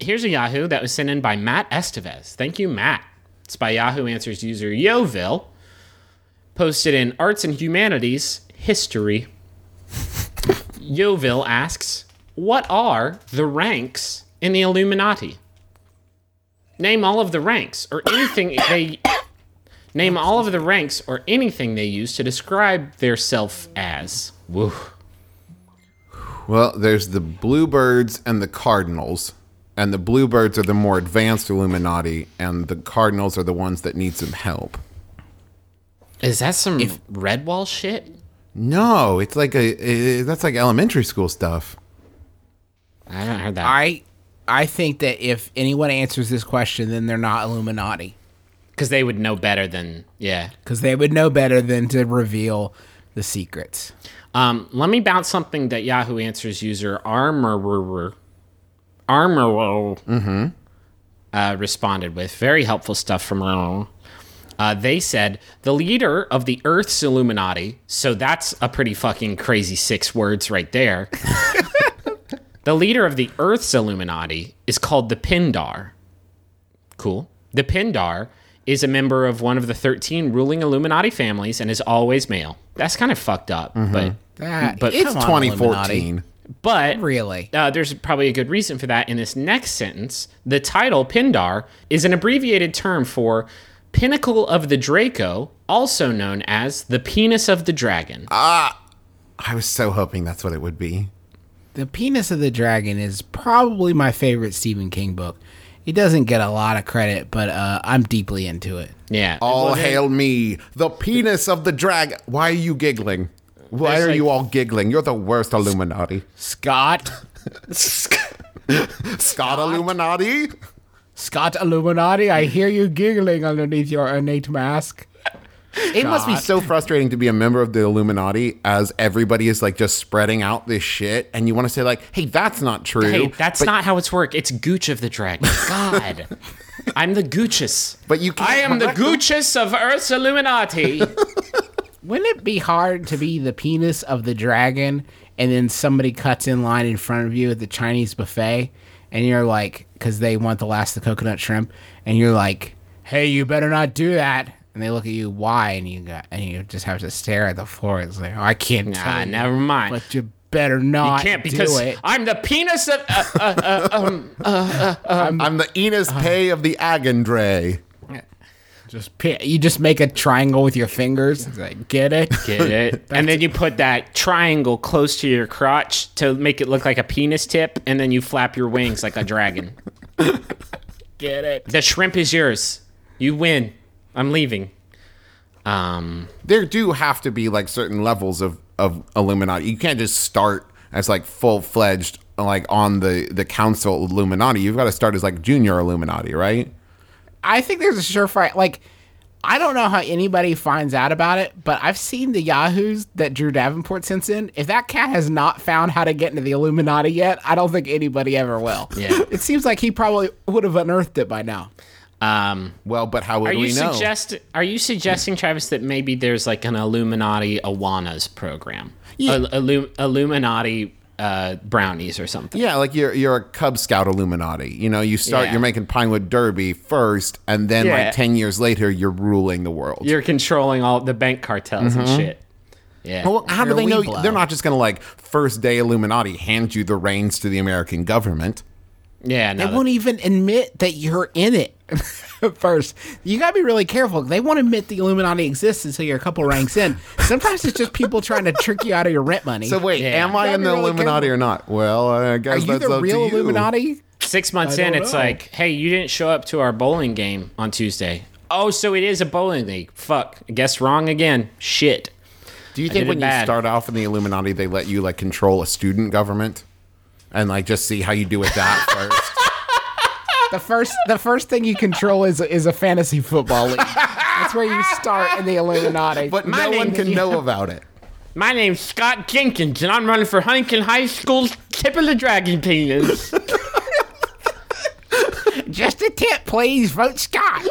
here's a Yahoo that was sent in by Matt Estevez. Thank you, Matt. It's by Yahoo Answers user Yoville. Posted in Arts and Humanities History. Yoville asks, What are the ranks in the Illuminati? Name all of the ranks or anything they name all of the ranks or anything they use to describe their self as. Woo. Well, there's the Bluebirds and the Cardinals. And the Bluebirds are the more advanced Illuminati, and the Cardinals are the ones that need some help. Is that some Redwall shit? No, it's like a eh, that's like elementary school stuff. I haven't heard that. I I think that if anyone answers this question, then they're not Illuminati Because they would know better than yeah. because they would know better than to reveal the secrets. Um, let me bounce something that Yahoo Answers user Armorer Armorer uh, responded with. Very helpful stuff from Armorer. Uh, they said the leader of the Earth's Illuminati. So that's a pretty fucking crazy six words right there. the leader of the Earth's Illuminati is called the Pindar. Cool. The Pindar is a member of one of the 13 ruling Illuminati families and is always male. That's kind of fucked up, but That, But It's on, 2014. But Really? uh, there's probably a good reason for that. In this next sentence, the title Pindar is an abbreviated term for Pinnacle of the Draco, also known as the penis of the dragon. Ah, I was so hoping that's what it would be. The Penis of the Dragon is probably my favorite Stephen King book. It doesn't get a lot of credit, but uh, I'm deeply into it. yeah, All Well, they- hail me, the penis of the dragon. Why are you giggling? Why There's are like- you all giggling? You're the worst Illuminati. Scott, Scott Illuminati? Scott Illuminati, I hear you giggling underneath your innate mask. It must be so frustrating to be a member of the Illuminati as everybody is like just spreading out this shit and you want to say like, "Hey, that's not true." Hey, that's but, not how it's work. It's Gooch of the Dragon. God. I'm the Goochess. But you can't I am the. Goochess of Earth's Illuminati. Wouldn't it be hard to be the penis of the dragon and then somebody cuts in line in front of you at the Chinese buffet and you're like, because they want the last of the coconut shrimp, and you're like, hey, you better not do that. And they look at you, why? And you got, and you just have to stare at the floor. It's like, oh, I can't tell nah, you, never mind. but you better not You Can't because do it. I'm the penis of. Uh, uh, uh, um, uh I'm the Enos Pay of the Agandre. Just pi- you just make a triangle with your fingers. It's like, get it? Get it? and then you put that triangle close to your crotch to make it look like a penis tip, and then you flap your wings like a dragon. Get it? the shrimp is yours. You win. I'm leaving. Um, There do have to be like certain levels of of Illuminati. You can't just start as like full fledged like on the the council Illuminati. You've got to start as like junior Illuminati, right? I think there's a surefire like I don't know how anybody finds out about it, but I've seen the Yahoos that Drew Davenport sends in. If that cat has not found how to get into the Illuminati yet, I don't think anybody ever will. Yeah. It seems like he probably would have unearthed it by now. um, Well, but how would are you we know? suggest? Are you suggesting, Travis, that maybe there's like an Illuminati Awanas program? Yeah. Ill- Illu- Illuminati uh, brownies or something. Yeah, like you're you're a Cub Scout Illuminati. You know, you start Yeah. you're making Pinewood Derby first, and then Yeah. like ten years later, you're ruling the world. You're controlling all the bank cartels and shit. Yeah. well, how do You're they know? Weeblo. They're not just gonna like first day Illuminati hand you the reins to the American government. yeah. They No, won't even admit that you're in it. First, you gotta be really careful. They won't admit the Illuminati exists until you're a couple ranks in. Sometimes it's just people trying to trick you out of your rent money. So wait, Yeah. am I in the really Illuminati careful. or not? Well, I are guess you that's the up real to you. Illuminati? Six months in, it's know. like, hey, you didn't show up to our bowling game on Tuesday. Oh, so it is a bowling league. Fuck. I guess wrong again. Shit. Do you think when you start off in the Illuminati, they let you like control a student government and like just see how you do with that first? The first, the first thing you control is is a fantasy football league. That's where you start in the Illuminati. But My no one name- can know about it. My name's Scott Jenkins, and I'm running for Huntington High School's tip of the dragon penis. just a tip, please. Vote Scott.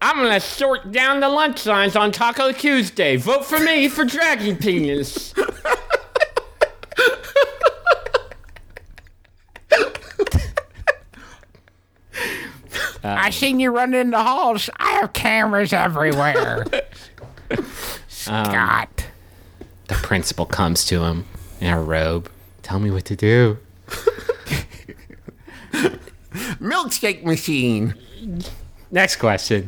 I'm gonna sort down the lunch signs on Taco Tuesday. Vote for me for dragon penis. I seen you running in the halls. I have cameras everywhere. Um, Scott. The principal comes to him in a robe. Tell me what to do. Milkshake machine. Next question.